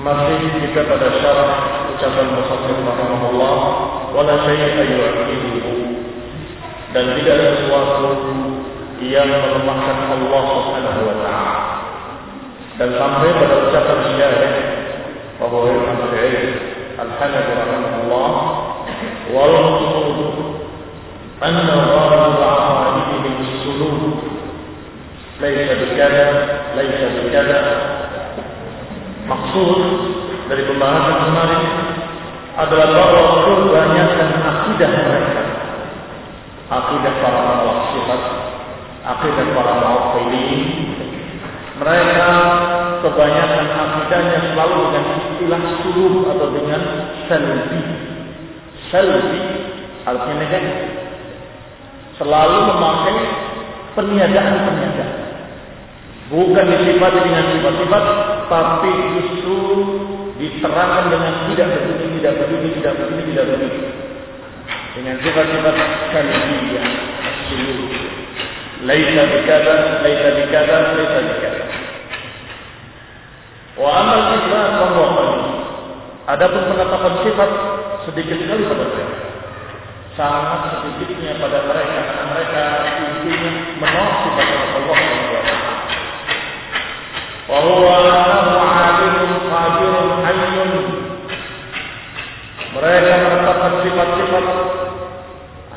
masih kita pada syarat ucapan musafir rahimahullah wala syai'a yu'tihi dan tidak ada sesuatu yang melemahkan Allah Subhanahu wa taala. Dan sampai pada ucapan syair bahwa Syair Al-Hanafi rahimahullah wal maqsud anna ghalib a'malihi bis-suluk laysa bikada laysa bikada Maksud dari pembahasan kemarin adalah bahwa kebanyakan akidah mereka, akidah para sifat, akidah para mu'affilin, mereka kebanyakan akidahnya selalu dengan istilah suruh atau dengan salbi. Salbi artinya negatif. Selalu memakai peniadaan-peniadaan. Bukan disifati dengan sifat-sifat, tapi justru diterangkan dengan tidak berbunyi, tidak berbunyi, tidak berbunyi, tidak berbunyi. Dengan sifat-sifat kalbiyah, seluruh. Laisa dikata laisa dikata laisa dikata Wa amal isbat wa Ada pun penetapan sifat sedikit sekali pada mereka. Sangat sedikitnya pada mereka karena mereka intinya menolak sifat Allah wa. Wa huwa sifat-sifat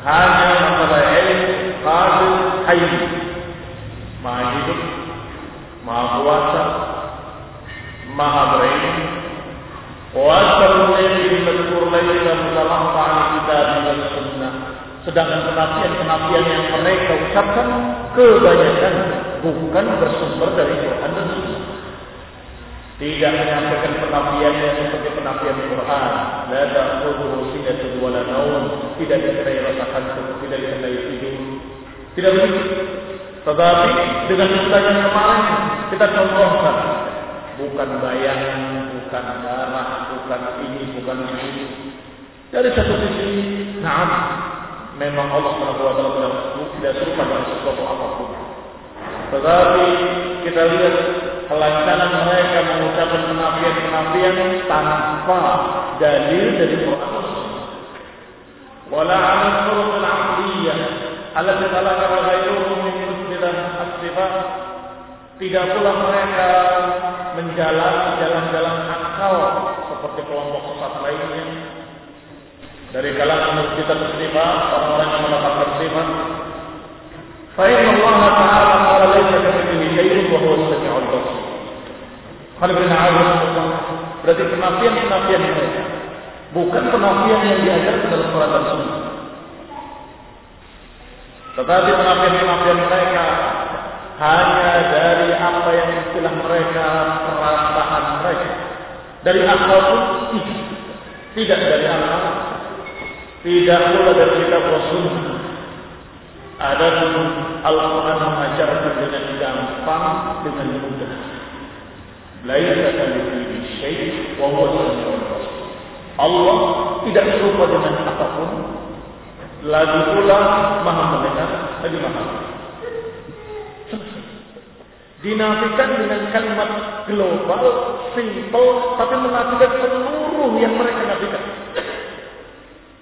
hanya masalah ilmu qadir hayy. Maha hidup maha kuasa maha mutalaqqa an kitab dan sunnah. Sedangkan penafian-penafian yang mereka ucapkan kebanyakan bukan bersumber dari Quran dan Sunnah. Tidak menyampaikan penafian yang seperti penafian Quran. La ta'khudhuhu sinatun wa la naum. Tidak dikenai rasa kantuk, tidak dikenai tidur. Tidak begitu. Tetapi dengan yang kemarin kita contohkan bukan bayangan, bukan darah, bukan ini, bukan ini. Dari satu sisi, nah, memang Allah Subhanahu wa taala tidak serupa dengan sesuatu apapun. Tetapi kita lihat kelancaran mereka mengucapkan penafian-penafian tanpa dalil dari Quran. Wala 'ala al-turuq al-'aqliyah allati talaqaha ghayruhum min musbilah as-sifat Tidak pula mereka menjalani jalan-jalan akal seperti kelompok sesat lainnya. Dari kalangan kita bersifat, orang-orang yang mendapatkan sifat. Fa'inna Allah Ta'ala qala laysa kamitslihi syai'un wa huwa as-sami'ul basir. Berarti penafian-penafian mereka bukan penafian yang diajarkan dalam Quran dan Sunnah. Tetapi penafian-penafian mereka hanya dari apa yang istilah mereka, perasaan mereka. Dari akal pun tidak. Dari akal. Tidak pula dari kitab Rasul. Ada Al-Quran mengajarkan dengan gampang, dengan mudah. Laisa kamitslihi syai' wa huwa samiul. Allah tidak serupa dengan apa pun. Lagi pula maha mendengar, lagi maha Dinafikan dengan kalimat global, simple, tapi menafikan seluruh yang mereka nafikan.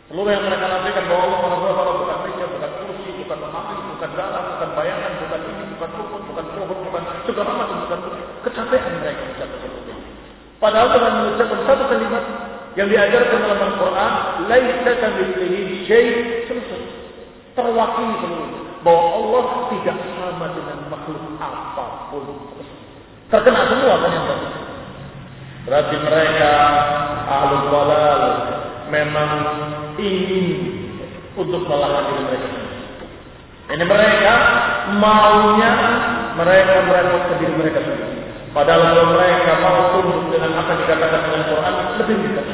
Seluruh yang mereka nafikan bahwa Allah lemari, bukan bayangan, bukan ini, bukan rukun, bukan pohon, bukan segala macam, bukan kecapean mereka mencapai seperti itu. Padahal dengan mengucapkan satu kalimat yang diajarkan dalam Al-Quran, laisa kamitslihi syai' selesai. Terwakili seluruhnya bahwa Allah tidak sama dengan makhluk apa pun. Terkena semua kan yang tadi. Berarti mereka ahlu balal memang ingin untuk diri mereka. Ini mereka maunya mereka merepotkan diri mereka sendiri. Padahal kalau mereka mau tunduk dengan apa yang dikatakan dengan Quran lebih dekat,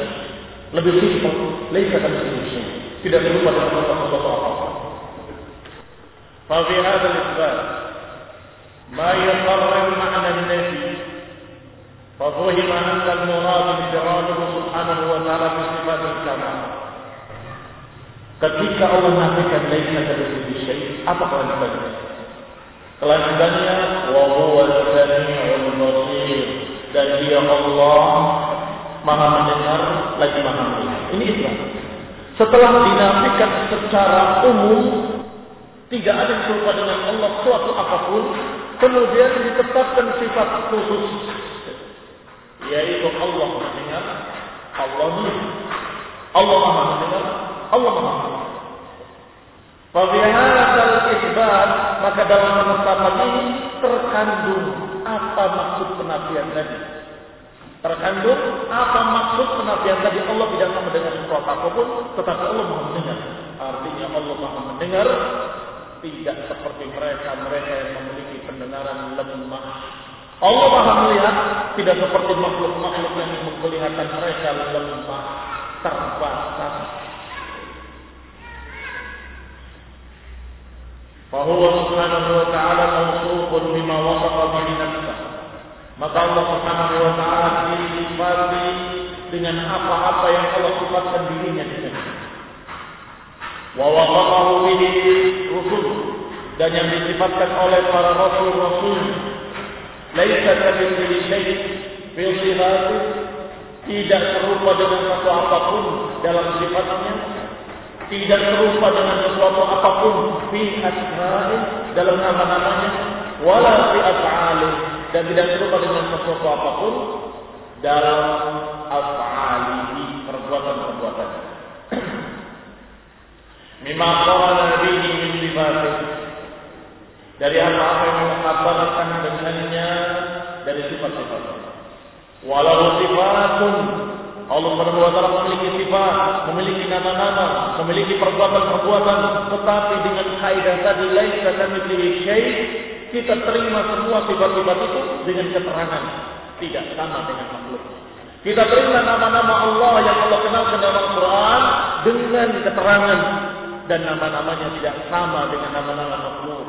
lebih simpel, lebih kata Tidak serupa dengan sesuatu apa-apa. ففي هذا الإثبات ما يقرر معنى النفي ففهم أن المراد انفراده سبحانه وتعالى بصفات الكمال Ketika Allah nafikan laisa kamitslihi syai', apa kelanjutannya? Kelanjutannya wa huwa as-sami'ul basir dan dia Allah Maha mendengar lagi Maha melihat. Ini Islam. Setelah dinafikan secara umum tidak ada yang serupa dengan Allah suatu apa pun. Kemudian ditetapkan sifat khusus. Yaitu Allah mendengar. Allah melihat. Allah maha mendengar. Allah maha melihat. Fabihadal maka dalam penetapan ini terkandung apa maksud penafian tadi. Terkandung apa maksud penafian tadi Allah tidak akan mendengar sesuatu apa pun, tetapi Allah maha mendengar. Artinya Allah maha mendengar tidak seperti mereka mereka yang memiliki pendengaran lemah. Allah Maha melihat tidak seperti makhluk-makhluk yang memperlihatkan mereka lemah, terbatas. Subhanahu wa ta'ala mawsufun bima wasafa bihi nafsah. Maka Allah subhanahu wa ta'ala disifati dengan apa-apa yang Allah sifatkan dirinya dengan wa waqafahu bihi rusul dan yang disifatkan oleh para rasul-rasul. Laisa kamitslihi syai' fi sifati tidak serupa dengan sesuatu apa pun dalam sifatnya tidak serupa dengan sesuatu apapun fi asma'i dalam nama-namanya wala fi af'ali dan tidak serupa dengan sesuatu apapun dalam af'alihi perbuatan-perbuatan Mimma qala bihi min sifatih. Dari apa-apa yang mengkabarkan dengannya dari sifat-sifat. Walau sifatun Allah Subhanahu wa taala memiliki sifat, memiliki nama-nama, memiliki perbuatan-perbuatan, tetapi dengan kaidah tadi laisa kamitslihi syai' kita terima semua sifat-sifat itu dengan keterangan, tidak sama dengan makhluk. Kita terima nama-nama Allah yang Allah kenalkan dalam Al-Quran dengan keterangan dan nama-namanya tidak sama dengan nama-nama makhluk.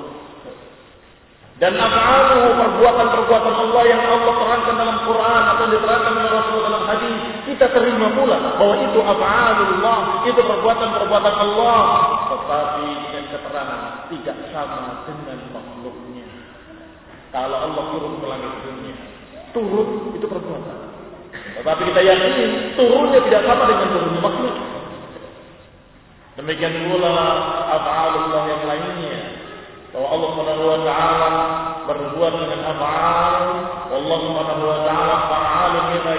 Dan af'aluhu perbuatan-perbuatan Allah yang Allah terangkan dalam Quran atau diterangkan oleh Rasul dalam hadis, kita terima pula bahwa itu af'alullah, itu perbuatan-perbuatan Allah, tetapi dengan keterangan tidak sama dengan makhluknya. Kalau Allah turun ke langit dunia, turun itu perbuatan. Tetapi kita yakin turunnya tidak sama dengan turunnya makhluk. Demikian pula af'alullah yang lainnya. Bahwa Allah Subhanahu wa taala berbuat dengan af'al. Allah Subhanahu wa taala fa'alun lima.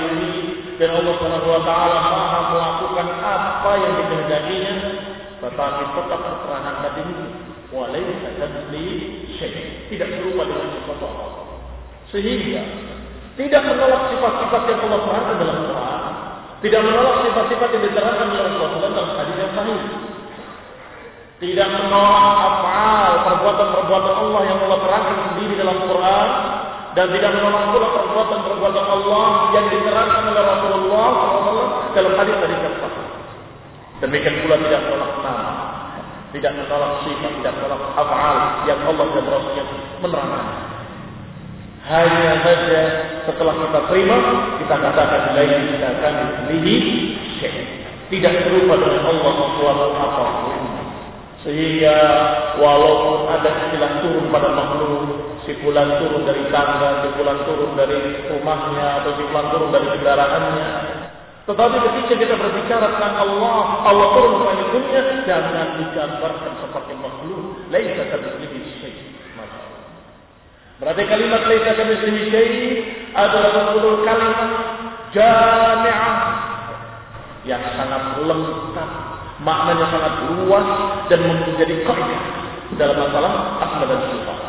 Dan Allah Subhanahu wa taala Maha melakukan apa yang dikehendakinya. Tetapi tetap keterangan tadi ini walaysa kamitsli syai. Tidak serupa dengan sesuatu apa. Sehingga tidak menolak sifat-sifat yang Allah terangkan dalam Quran, tidak menolak sifat-sifat yang diterangkan oleh Rasulullah dalam hadis yang sahih. Tidak menolak afal perbuatan-perbuatan Allah yang Allah terangkan sendiri dalam Quran dan tidak menolak pula perbuatan-perbuatan Allah yang diterangkan oleh Rasulullah SAW dalam hadis-hadis yang sahih. Demikian pula tidak menolak nama, tidak menolak sifat, tidak menolak afal yang Allah dan Rasulnya menerangkan. Hanya saja setelah kita terima, kita katakan lain kita akan dipilih Tidak serupa dengan Allah apapun. Sehingga walaupun ada istilah turun pada makhluk, si turun dari tangga, si turun dari rumahnya, atau si turun dari kendaraannya. Tetapi ketika kita berbicara tentang Allah, Allah turun ke dunia, jangan digambarkan seperti makhluk. Laisa kamitslihi syai'. Berarti kalimat laisa kamitslihi syai' adalah seluruh kalimat jami'ah yang sangat lengkap maknanya sangat luas dan menjadi kaidah dalam masalah asma dan sifat.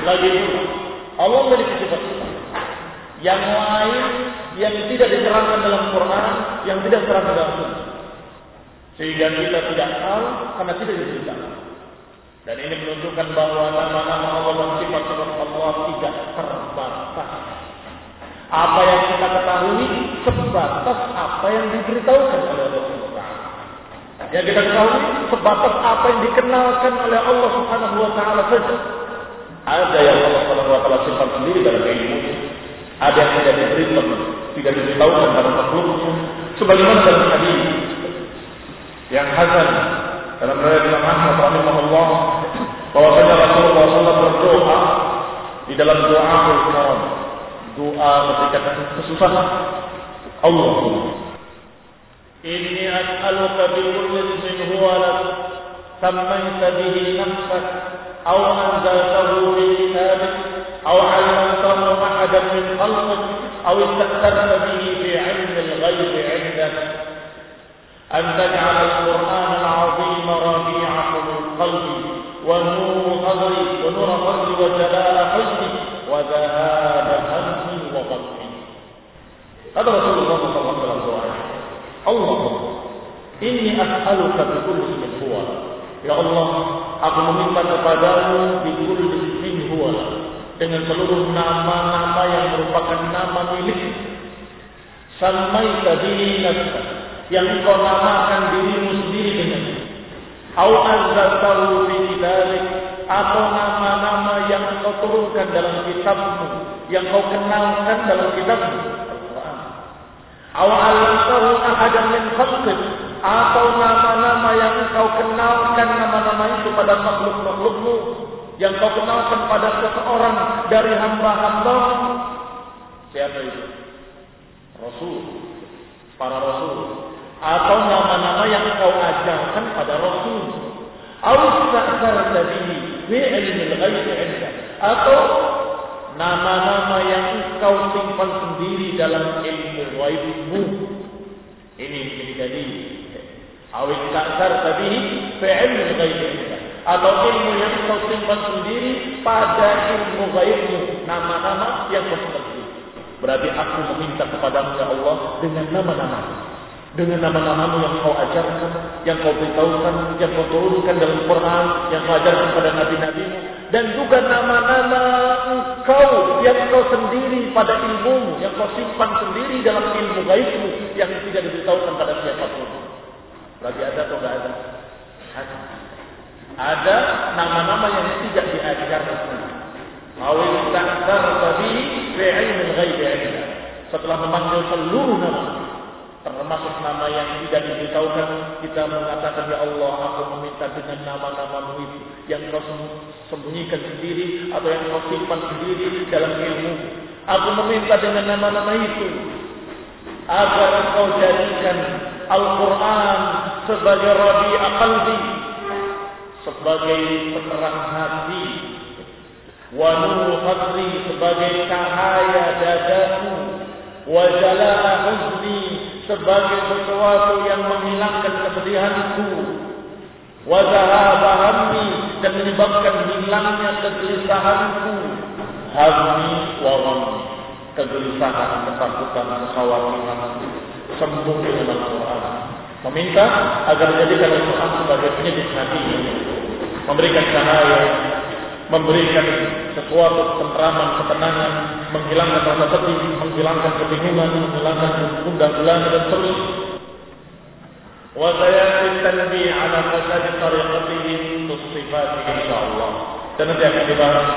Lagi pula, Allah memiliki sifat-sifat yang lain yang tidak diterangkan dalam Quran, yang tidak diterangkan dalam Sunnah. Sehingga kita tidak tahu karena tidak diberitakan. Dan ini menunjukkan bahwa nama-nama Allah dan sifat-sifat Allah tidak terbatas. Apa yang kita ketahui sebatas apa yang diberitahukan oleh. Yang kita ketahui sebatas apa yang dikenalkan oleh Allah Subhanahu wa taala saja. Ada yang Allah Subhanahu wa taala simpan sendiri dalam ilmu. Ada yang tidak diberitahu, tidak diberitahukan pada makhluknya. Sebagaimana dalam hadis yang hasan dalam riwayat Imam Ahmad rahimahullah bahwasanya Rasulullah SAW berdoa di dalam doa karam doa ketika kesusahan Allah إني أسألك بكل اسم هو لك سميت به نفسك أو أنزلته في كتابك أو علمته أحدا من خلقك أو استأثرت به في علم الغيب عندك. أن تجعل القرآن العظيم ربيع قلبي ونور صدري ونور صدري وجلاء حزني وذهاب همي وغمي هذا رسول الله ini as'aluka bi kulli ismin huwa ya Allah aku meminta kepadamu bi kulli ismin huwa dengan seluruh nama-nama yang merupakan nama milik. Samaita bihi nafsa yang engkau namakan dirimu sendiri dengan. Au anzaltahu fi kitabik atau nama-nama yang engkau turunkan dalam kitabmu yang kau kenalkan dalam kitabmu. Awalantahu ahadan min khalqik atau nama-nama yang engkau kenalkan nama-nama itu pada makhluk-makhlukmu yang kau kenalkan pada seseorang dari hamba-hamba. Siapa itu? Rasul. Para Rasul. Atau nama-nama yang engkau ajarkan pada Rasul. Awsa'zar tadi bi ilmi al atau nama-nama yang engkau simpan sendiri dalam ilmu waibmu. Ini ini jadi awit kasar tadi ilmu ghaibmu atau ilmu yang engkau simpan sendiri pada ilmu gaibmu nama-nama yang kau simpan sendiri. Berarti aku meminta kepadamu ya Allah dengan nama-nama dengan nama-namamu yang kau ajarkan, yang kau beritahukan, yang kau turunkan dalam Quran, yang kau ajarkan pada nabi-nabimu, dan juga nama-nama engkau yang kau sendiri pada ilmumu, yang kau simpan sendiri dalam ilmu gaibmu, yang tidak diberitahukan pada siapa pun. Berarti ada atau tidak ada? Ada. Ada nama-nama yang tidak diajarkan. Awil ta'zar tadi fi'ilmin ghaibi Setelah memanggil seluruh nama, termasuk nama yang tidak diberitahukan kita mengatakan ya Allah aku meminta dengan nama-namamu itu yang kau sembunyikan sendiri atau yang kau simpan sendiri dalam ilmu aku meminta dengan nama-nama itu agar kau jadikan Al-Quran sebagai rabi qalbi sebagai penerang hati wa nur sebagai cahaya dadaku wa jalaa huzni sebagai sesuatu yang menghilangkan kesedihanku wa zahaba hammi dan menyebabkan hilangnya kegelisahanku hammi wa ghammi kegelisahan, ketakutan, kekhawatiran sembuh dengan Al-Quran. Meminta agar menjadikan Al-Quran sebagai penyejuk hati, memberikan cahaya, memberikan sesuatu ketenteraman, ketenangan, menghilangkan rasa sedih, menghilangkan kebingungan, menghilangkan gundah gulana dan terus. Wa sayati tanbi ala fasad tariqatihim tusifat insyaallah. Dan nanti akan dibahas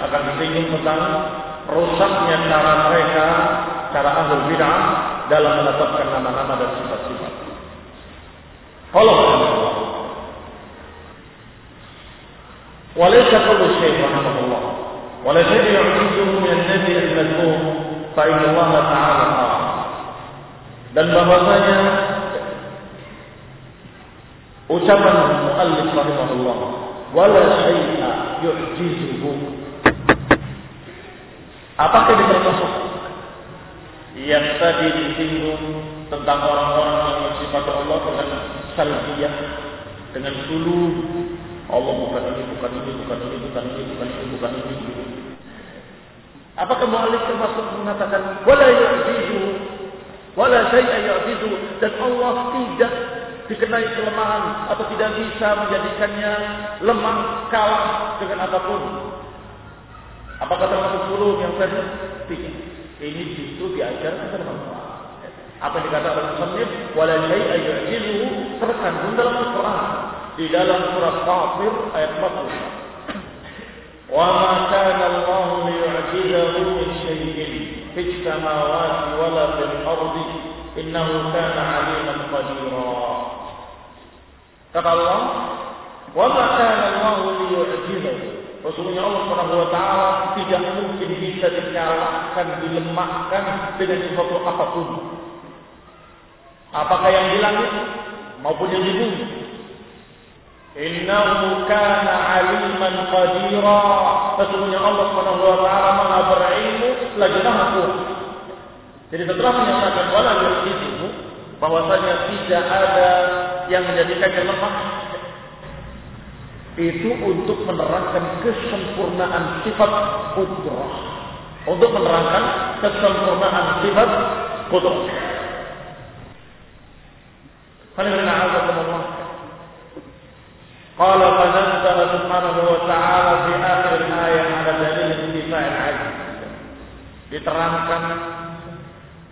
akan disinggung tentang rusaknya cara mereka, cara ahli bid'ah dalam menetapkan nama-nama dan sifat-sifat. خلاص وليس قول الشيخ رحمه الله ولا شيء يعجزه من النبي المذموم فإن الله تعالى قال. بل مبادئ أتمنى المؤلف رحمه الله ولا شيء يعجزه. اعتقد kita masuk? Yang tadi disinggung tentang orang-orang الله bersifat Allah salbiyah dengan sulu Allah bukan ini, bukan ini, bukan ini, bukan ini, bukan ini, bukan ini. Apakah mu'alif termasuk mengatakan wala yu'jizu wala syai'a yu'jizu dan Allah tidak dikenai kelemahan atau tidak bisa menjadikannya lemah kalah dengan apapun. Apakah termasuk suluk yang? Tidak. Ini justru diajarkan dalam Al-Quran. Apa yang dikatakan oleh Muslim, wala syai'a yu'jizu terkandung dalam Al-Quran di dalam surat Fatir ayat 40. Wa ma kana Allah liyu'jizahu min shay'in fis samawati wala fil ardi innahu kana 'aliman qadira. Kata Allah, wa ma kana Allah liyu'jizahu Rasulullah Allah Subhanahu wa taala tidak mungkin bisa dikalahkan, dilemahkan dengan sesuatu apapun. Apakah yang di langit maupun yang di bumi. Innahu kana aliman qadira. Sesungguhnya Allah Subhanahu wa taala Maha berilmu lagi Maha kuat. Jadi setelah menyatakan wala yu'jizuhu bahwasanya tidak ada yang menjadikannya lemah itu untuk menerangkan kesempurnaan sifat qudrah. Untuk menerangkan kesempurnaan sifat qudrah. Alhamdulillah. قال فنزل سبحانه وتعالى في آخر الآية على دليل انتفاع العجز diterangkan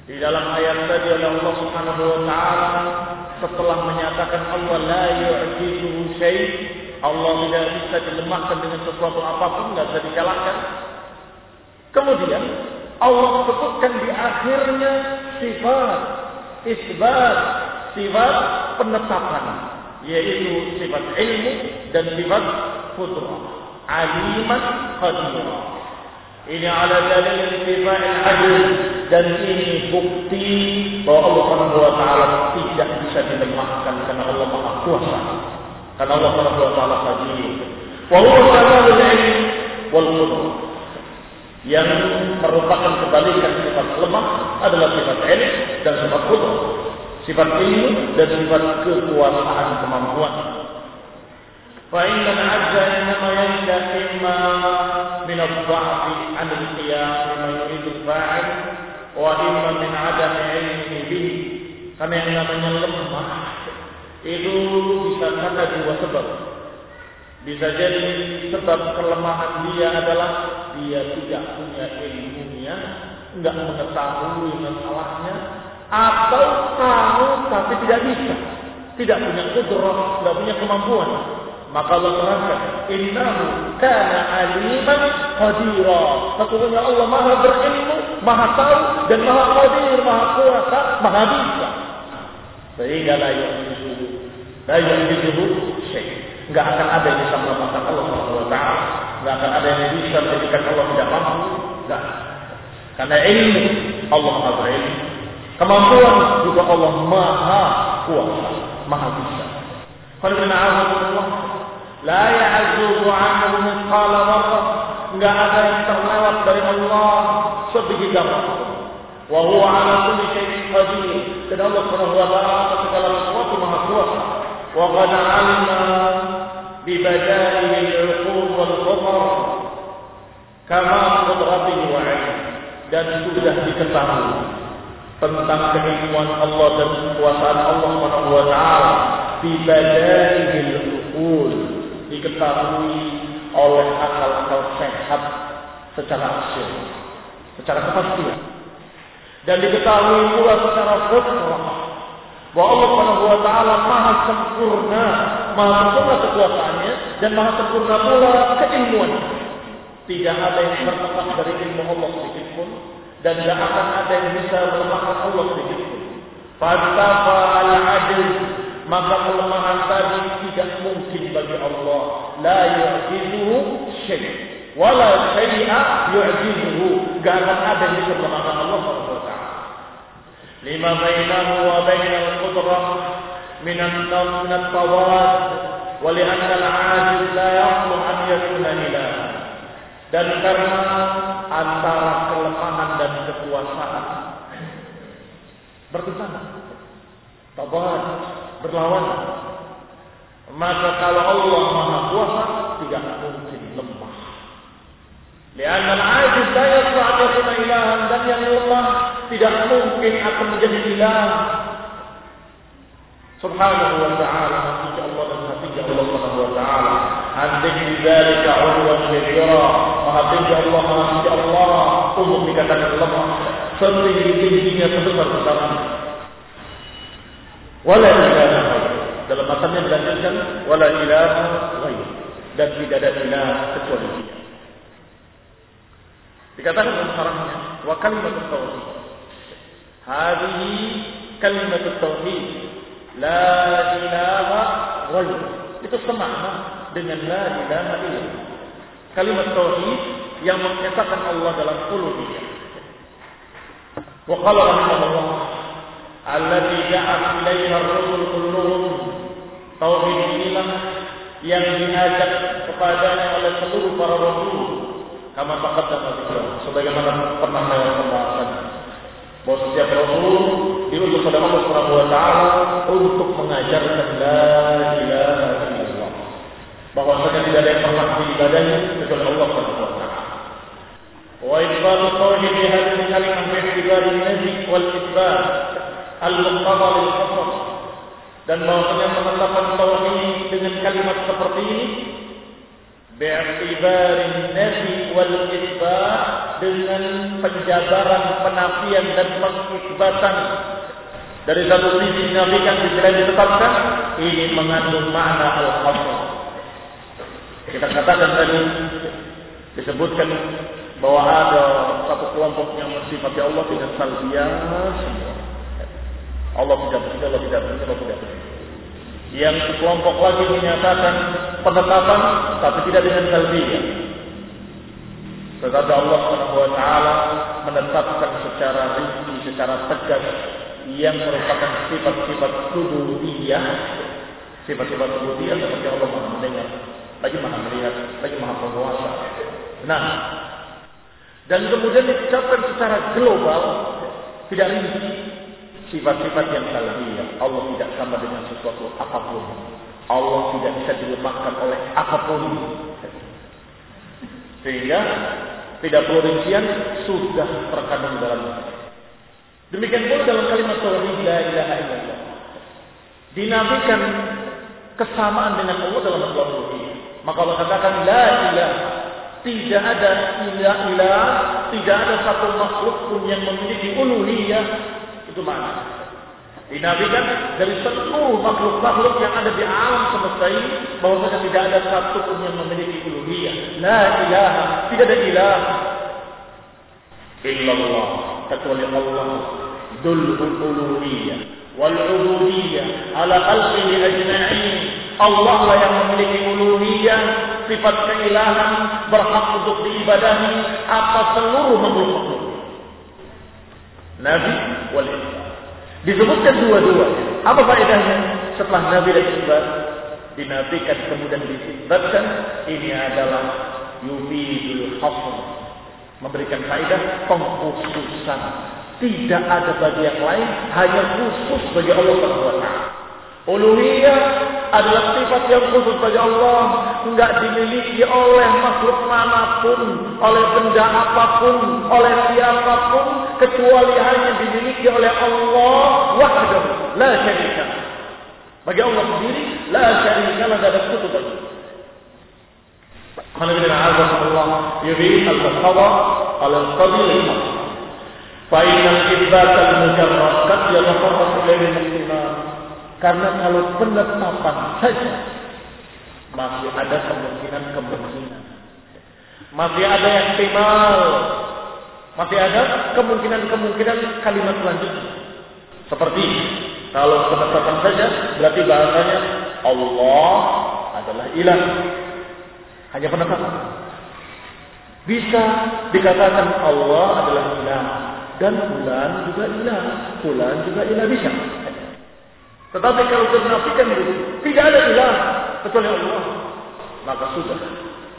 di dalam ayat tadi oleh Allah Subhanahu wa taala setelah menyatakan Allah la yu'jizuhu syai Allah tidak bisa dilemahkan dengan sesuatu apapun nggak bisa dikalahkan kemudian Allah sebutkan di akhirnya sifat isbat sifat penetapan yaitu sifat ilmu dan sifat fitrah. Aliman qadirah. Ini ala dalil sifat adil dan ini bukti bahwa Allah Subhanahu wa taala tidak bisa dilemahkan karena Allah Maha Kuasa. Karena Allah Subhanahu wa taala qadir. Wa huwa kamalul ilm wal qudrah. Yang merupakan kebalikan sifat lemah adalah sifat ilmu dan sifat qudrah sifat ilmu dan sifat kekuasaan kemampuan. Fa inna al-'azza innama yanda imma min al-dha'fi 'an al-qiyam ma yuridu fa'il wa imma min 'adam 'ilmi bi Karena yang namanya lemah itu bisa karena dua sebab. Bisa jadi sebab kelemahan dia adalah dia tidak punya ilmunya, enggak mengetahui masalahnya, atau tahu tapi tidak bisa, tidak punya kudrah, tidak punya kemampuan. Maka Allah terangkan, Innahu kana aliman qadira. Sesungguhnya Allah maha berilmu, maha tahu, dan maha qadir, maha kuasa, maha bisa. Sehingga la yu'jizuhu. La yu'jizuhu syait. Enggak akan ada yang bisa melemahkan Allah taala. Enggak akan ada yang bisa menjadikan Allah tidak mampu. Enggak. Karena ilmu Allah maha berilmu. Kemampuan juga Allah maha kuasa, maha bisa. La ya'zubu 'anhu mithqala dzarrah Enggak ada yang terlewat dari Allah sedikit apapun. Wa huwa ala kulli syai'in qadir. Dan Allah Subhanahu wa taala segala sesuatu maha kuasa. Wa qad 'alima bi badaihi al-uqul wal qadar kama qudratihi wa 'ilmihi. Dan sudah diketahui tentang keilmuan Allah dan kekuasaan Allah Subhanahu wa taala badaihi al-uqul diketahui oleh akal-akal sehat secara asyik, secara kepastian. Dan diketahui pula secara fitrah bahwa Allah Subhanahu wa taala Maha sempurna, Maha sempurna kekuasaannya dan Maha sempurna pula keilmuan. Tidak ada yang terlepas dari ilmu Allah sedikit pun dan tidak akan ada yang bisa melemahkan Allah sedikit. Fastafa al-adil maka kelemahan tadi tidak mungkin bagi Allah. La yu'jizuhu syai' wala syai'a yu'jizuhu. Gak akan ada yang bisa melemahkan Allah taala. Lima bainahu wa bainal qudrah min an-nawm min at-tawad wa li'anna al-'ajiz la yaqlu an yakuna ilaha. Dan karena antara kelemahan dan kekuasaan bertentangan. Tawad berlawanan. Maka kalau Allah Maha Kuasa tidak mungkin lemah. Lianna al-ajiz la yas'a yakuna ilahan dan yang lemah tidak mungkin akan menjadi ilah. Subhanahu wa ta'ala hati Allah dan hati Allah Subhanahu wa ta'ala. Handik bidzalika urwan kabira. Maha tinggi Allah, maha tinggi Allah untuk dikatakan lemah. Setinggi-tingginya sebesar-besarnya. Wala ilaha dalam matanya dilanjutkan wala ilaha ghair dan tidak ada ilah kecuali dia. Dikatakan dalam sarahnya wa kalimat tauhid. Hadhihi kalimat tauhid la ilaha ghair. Itu semakna dengan la ilaha illallah kalimat tauhid yang mengesahkan Allah dalam uluhiyah. Wa qala rahimahullah alladzi da'a ilaiha ar-rusul kulluhum. Tauhid inilah yang diajak kepada oleh seluruh para rasul. Kama taqaddama dzikra sebagaimana pernah saya katakan bahwa setiap rasul diutus oleh Allah Subhanahu wa taala untuk mengajarkan la ilaha bahwasanya tidak ada yang pernah diibadahi kecuali Allah Subhanahu wa taala. Wa ibadu tauhid hadhihi kalimah bi ibadi nabi wal isbat al-muqtada lil qasas dan bahwasanya penetapan tauhid dengan kalimat seperti ini bi'tibarin nafi wal isbat dengan penjabaran penafian dan pengisbatan dari satu sisi dinafikan di sisi ditetapkan ini mengandung makna al-qasas kita katakan tadi disebutkan bahwa ada satu kelompok yang mensifati Allah dengan salbiah semua Allah tidak begitu, Allah tidak begitu, Allah tidak begitu. Yang sekelompok lagi menyatakan penetapan tapi tidak dengan salbiyah. Tetapi Allah SWT menetapkan secara rinci, secara tegas yang merupakan sifat-sifat subudiyah. Sifat-sifat subudiyah seperti Allah Maha lagi Maha melihat, lagi Maha penguasa. Nah, dan kemudian diucapkan secara global, tidak rinci, sifat-sifat yang salbiyah. Allah tidak sama dengan sesuatu apa pun. Allah tidak bisa dilemahkan oleh apa pun. Sehingga tidak perlu rincian sudah terkandung dalam Demikian pula dalam kalimat tauhid la ilaha illallah. Dinafikan kesamaan dengan Allah dalam tauhid. Maka Allah katakan la ilaha tidak ada ilah ilah, tidak ada satu makhluk pun yang memiliki uluhiyah itu mana? Dinabikan dari seluruh makhluk-makhluk yang ada di alam semesta ini bahwasanya tidak ada satu pun yang memiliki uluhiyah. La ilaha, tidak ada ilah illallah kecuali Allah dul uluhiyah wal ubudiyah ala khalqihi ajma'in. Allah lah yang memiliki uluhiyah, sifat keilahan, berhak untuk diibadahi atas seluruh makhluk-makhluk. Nabi wal. Disebutkan dua-dua. Apa faedahnya? Setelah Nabi dan Islam dinafikan kemudian disebutkan ini adalah yufidul hasr memberikan faedah pengkhususan tidak ada bagi yang lain hanya khusus bagi Allah Subhanahu taala Uluhiyah adalah sifat yang khusus bagi Allah. Enggak dimiliki oleh makhluk manapun Oleh benda apapun Oleh siapapun Kecuali hanya dimiliki oleh Allah Wahdah La syarika lah. Bagi Allah sendiri La syarika La syarika La syarika Kalau kita Allah Yuri al-bahawa Al-qadil Fa'inan ibadah Al-Mujarrah Katya Al-Mujarrah Al-Mujarrah karena kalau penetapan saja masih ada kemungkinan-kemungkinan. Masih ada yang timal. Masih ada kemungkinan-kemungkinan kalimat selanjutnya. Seperti kalau penetapan saja berarti bahasanya Allah adalah ilah. Hanya penetapan. Bisa dikatakan Allah adalah ilah dan bulan juga ilah. Bulan juga ilah bisa. Tetapi kalau dinafikan itu tidak ada ilah kecuali Allah, maka sudah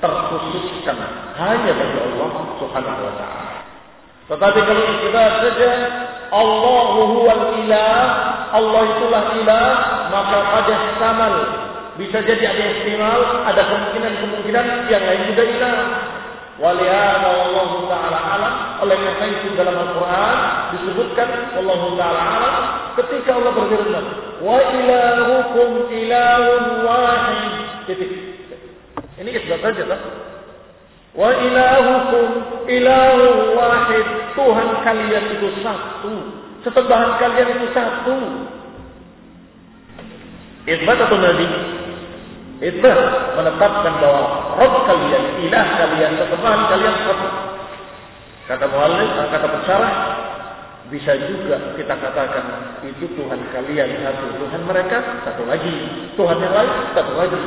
terkhususkan hanya bagi Allah Subhanahu wa taala. Tetapi kalau kita saja Allah huwal ilah, Allah itulah ilah, maka pada samal bisa jadi ada istimal, ada kemungkinan-kemungkinan yang lain juga ilah. Walihada Allah Ta'ala alam. Oleh karena itu dalam Al-Quran Disebutkan Allah Ta'ala alam Ketika Allah berfirman Wa ilahukum ilahun wahid. Titik. Ini isbat saja tak? Wa ilahukum ilahun wahid. Tuhan kalian itu satu. Sesembahan kalian itu satu. Isbat atau Nabi? Isbat menetapkan bahwa Rob kalian, ilah kalian, sesembahan kalian satu. Kata muallif, kata pensyarah, bisa juga kita katakan itu Tuhan kalian satu, Tuhan mereka satu lagi, Tuhan yang lain satu lagi.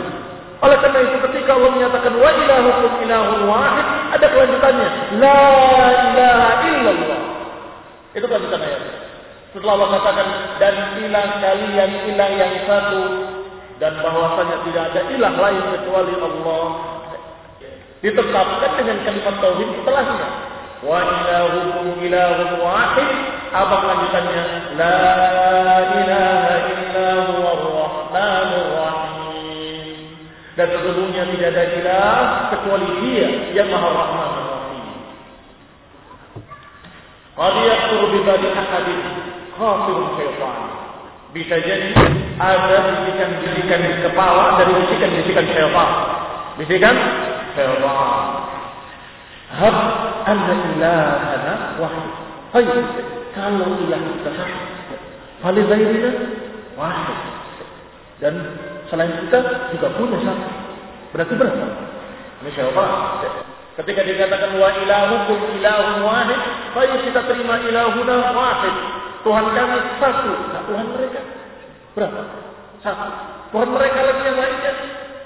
Oleh karena itu ketika Allah menyatakan wa ilahukum ilahun wahid, ada kelanjutannya. La ilaha illallah. Itu kelanjutan ayat. Setelah Allah katakan dan ilah kalian ilah yang satu dan bahwasanya tidak ada ilah lain kecuali Allah. Ditetapkan dengan kalimat tauhid setelahnya. Wa ilahukum ilahun wahid. Apa kelanjutannya? La ilaha illa huwa rahmanur rahim. Dan sesungguhnya tidak ada ilah kecuali dia yang maha rahman qad yaktur bi badi ahadin. Khafirun syaitan bisa jadi ada bisikan-bisikan di kepala dari bisikan-bisikan syaitan. Bisikan syaitan. Hab anna ilahana wahid. Hai, kalau ilah kita satu, fali ghairina wahid. Dan selain kita juga punya satu. Berarti berapa? Ini syaitan. Ketika dikatakan wa ilahukum ilahun wahid, baik kita terima ilahuna wahid. Tuhan kami satu. Nah, Tuhan mereka berapa? Satu. Tuhan mereka lagi yang lainnya.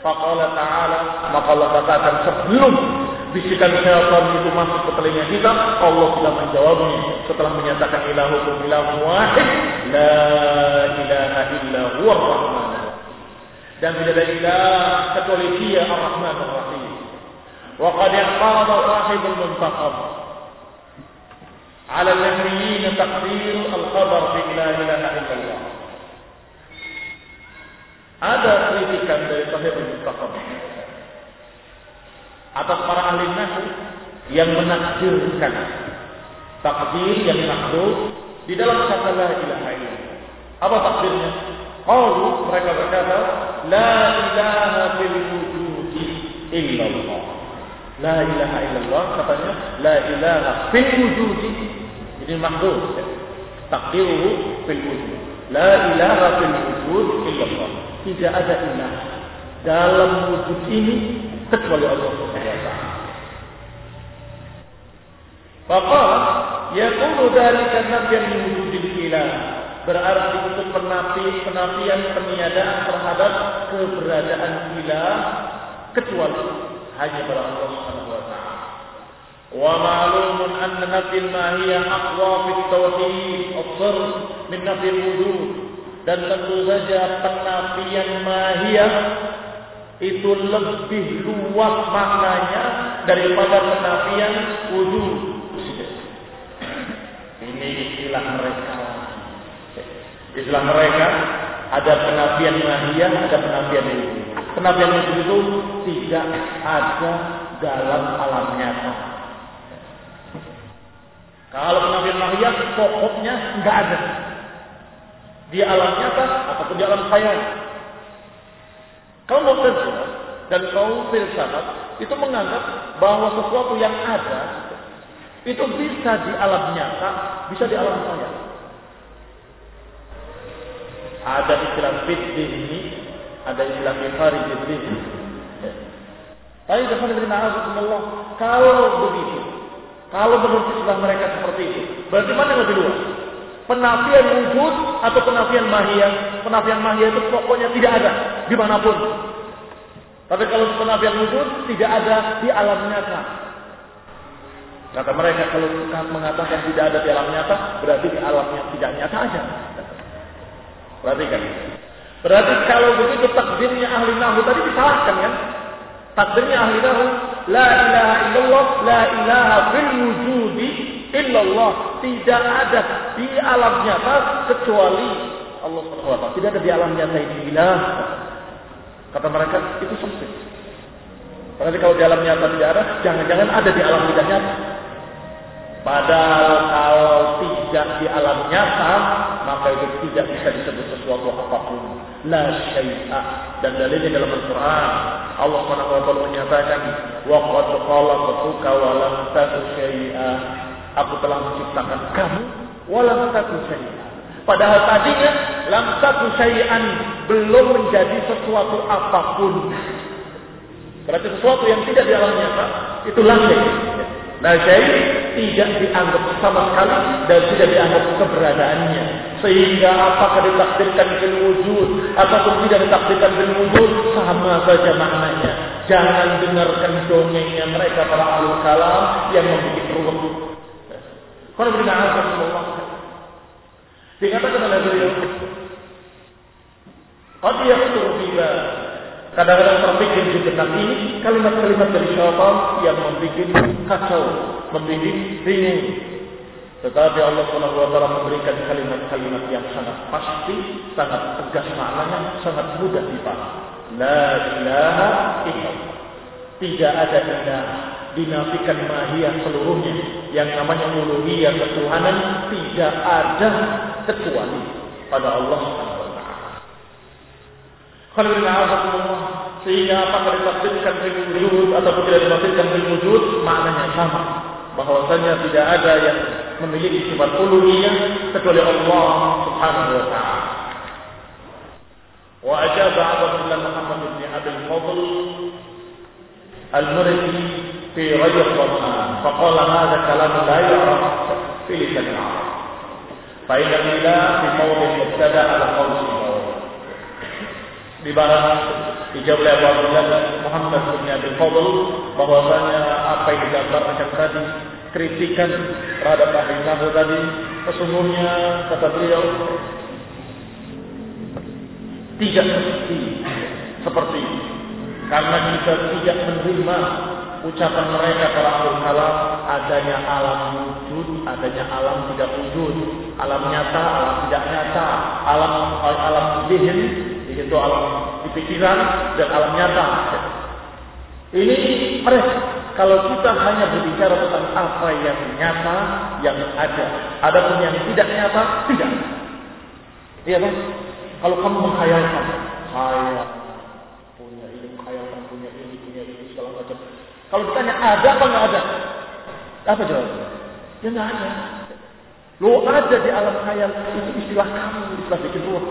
Faqala ta'ala. Maka Allah katakan sebelum bisikan syaitan itu masuk ke telinga kita, Allah sudah menjawabnya setelah menyatakan ilahukum ilahu wahid, la ilaha illa huwa rahman Dan tidak ada ilah kecuali dia ar-Rahman ar-Rahim. Wa qad iqtarada sahibul muntaqab على النبيين تقدير الخبر في لا إله إلا الله ada kritikan dari Sahih Mustaqab atas para ahli nahu yang menakdirkan takdir yang makhluk di dalam kata la ilaha illallah. Apa takdirnya? Qalu mereka berkata la ilaha fil wujudi illallah. La ilaha illallah katanya la ilaha fil wujudi. ini makhluk. Takdiruhu fil wujud. La ilaha fil wujud illallah. Tidak ada ilah dalam wujud ini kecuali Allah Subhanahu wa taala. Faqala yakunu dzalika nafyan min ilah. Berarti itu penafi, penafian peniadaan terhadap keberadaan ilah kecuali hanya pada Allah. Ma'lumun anna nafi al-mahiyah aqwa fi at-tauhid as-sirr min nafi al-wujud. Dan tentu saja penafian mahiyah itu lebih luas maknanya daripada penafian wujud. Ini istilah mereka. Istilah mereka ada penafian mahiyah, ada penafian wujud. Penafian wujud itu tidak ada dalam alam nyata. Kalau penafian mahiyah pokoknya nggak ada di alam nyata ataupun di alam khayal. Kaum Mu'tazilah dan kaum filsafat itu menganggap bahwa sesuatu yang ada itu bisa di alam nyata, bisa di alam khayal. Ada istilah fitdin ini, ada istilah mifari ini. Tapi kalau begitu, kalau menurut istilah mereka seperti itu, berarti mana yang lebih luas? Penafian wujud atau penafian mahiyah. Penafian mahiyah itu pokoknya tidak ada di mana pun. Tapi kalau penafian wujud tidak ada di alam nyata. Kata mereka kalau mengatakan tidak ada di alam nyata, berarti di alam yang tidak nyata aja. Perhatikan. Berarti kalau begitu takdirnya ahli nahu tadi disalahkan kan? Takdirnya ahli nahu, la ilaha illallah, la ilaha fil wujudi illallah tidak ada di alam nyata kecuali Allah SWT. Tidak ada di alam nyata ini ilah. Kata mereka itu sempit. Berarti kalau di alam nyata tidak ada, jangan-jangan ada di alam tidak nyata. Padahal kalau tidak di alam nyata, maka itu tidak bisa disebut sesuatu apapun. La syai'a. Dan dalilnya dalam Al-Quran. Allah SWT menyatakan, وَقَدْ خَلَقْتُكَ وَلَمْ تَكُ syai'a Aku telah menciptakan kamu walam satu syai'an. Padahal tadinya lam satu syai'an belum menjadi sesuatu apapun. Berarti sesuatu yang tidak di alam nyata itu lantai. Nah syai tidak dianggap sama sekali dan tidak dianggap keberadaannya. Sehingga apakah ditakdirkan bil wujud ataupun tidak ditakdirkan bil wujud sama saja maknanya. Jangan dengarkan dongengnya mereka para ahli kalam yang membuat rumah kalau berikan Rasulullah. Dikatakan oleh beliau, Qad yaqtur bila Kadang-kadang terpikir benak ini kalimat-kalimat dari syaitan yang membuat kacau, membuat bingung. Tetapi Allah Subhanahu wa taala memberikan kalimat-kalimat yang sangat pasti, sangat tegas maknanya, sangat mudah dipahami. La ilaha illallah. Tidak ada ilah dinafikan mahiyah seluruhnya yang namanya uluhiyah ketuhanan tidak ada kecuali pada Allah Subhanahu wa taala sehingga apakah ditafsirkan di wujud ataupun tidak ditafsirkan di wujud maknanya sama. Bahwasanya tidak ada yang memiliki sifat uluhiyah kecuali Allah Subhanahu wa taala. Wa ajaba Abdullah Muhammad bin Abdul Fadl al-Mursi fi ghayr al-Quran faqala hadha kalam la ya'rafu fi lisan al-Arab. Fa idza lillahi fi mawdi mubtada al-qawl di barang dijawab oleh Abu Abdullah Muhammad bin Abi Fadl bahwasanya apa yang digambarkan tadi kritikan terhadap ahli nahu tadi sesungguhnya kata beliau tidak seperti ini. Karena kita tidak menerima ucapan mereka para ahli kalam adanya alam wujud, adanya alam tidak wujud, alam nyata, alam tidak nyata, alam alam zihin, yaitu alam pikiran dan alam nyata. Ini mereka kalau kita hanya berbicara tentang apa yang nyata, yang ada, adapun yang tidak nyata, tidak. Iya kan? Kalau kamu menghayalkan, saya Kalau ditanya ada apa nggak ada? Apa jawabnya? Ya nggak ada. Lo ada di alam khayal itu istilah kamu, istilah bikin ruh.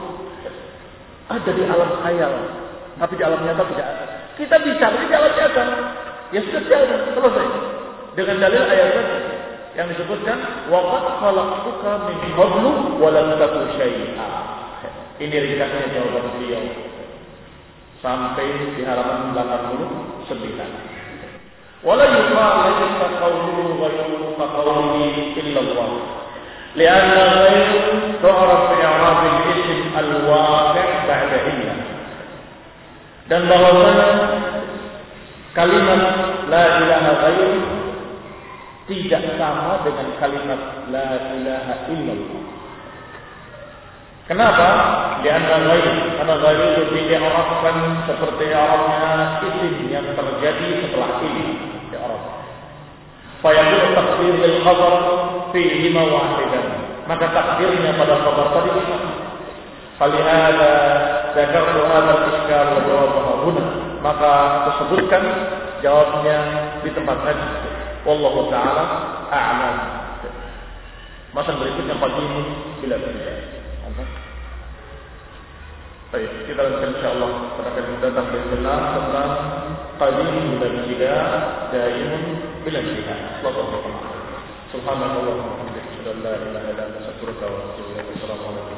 Ada di alam khayal, tapi di alam nyata tidak ada. Kita bicara di alam nyata. Ya sudah selesai. Dengan dalil ayat tadi yang disebutkan waqad khalaqtuka min qablu wa lam taku syai'a. Ini ringkasnya jawaban beliau. Sampai di halaman 89. ولا يقال ليس قوله غيره كقوله إلا الله لأن غير تعرف إعراب الاسم الواقع بعد إلا dan bahwasanya kalimat la ilaha ghair tidak sama dengan kalimat la ilaha illallah. Kenapa? Karena ghair, karena ghair itu diarabkan seperti Arabnya isim yang terjadi setelah ini di Arab. Fayaqul takdir bil khabar fihi wahidan. Maka takdirnya pada khabar tadi Falihada hadha al-iskal wa jawabahu huna. Maka aku jawabnya di tempat tadi. Wallahu taala a'lam. Masa berikutnya pagi ini bila bisa. Baik, kita lanjutkan insyaallah pada kali datang bismillah tentang qadim bila tidak daimun bila taala. Subhanallah wa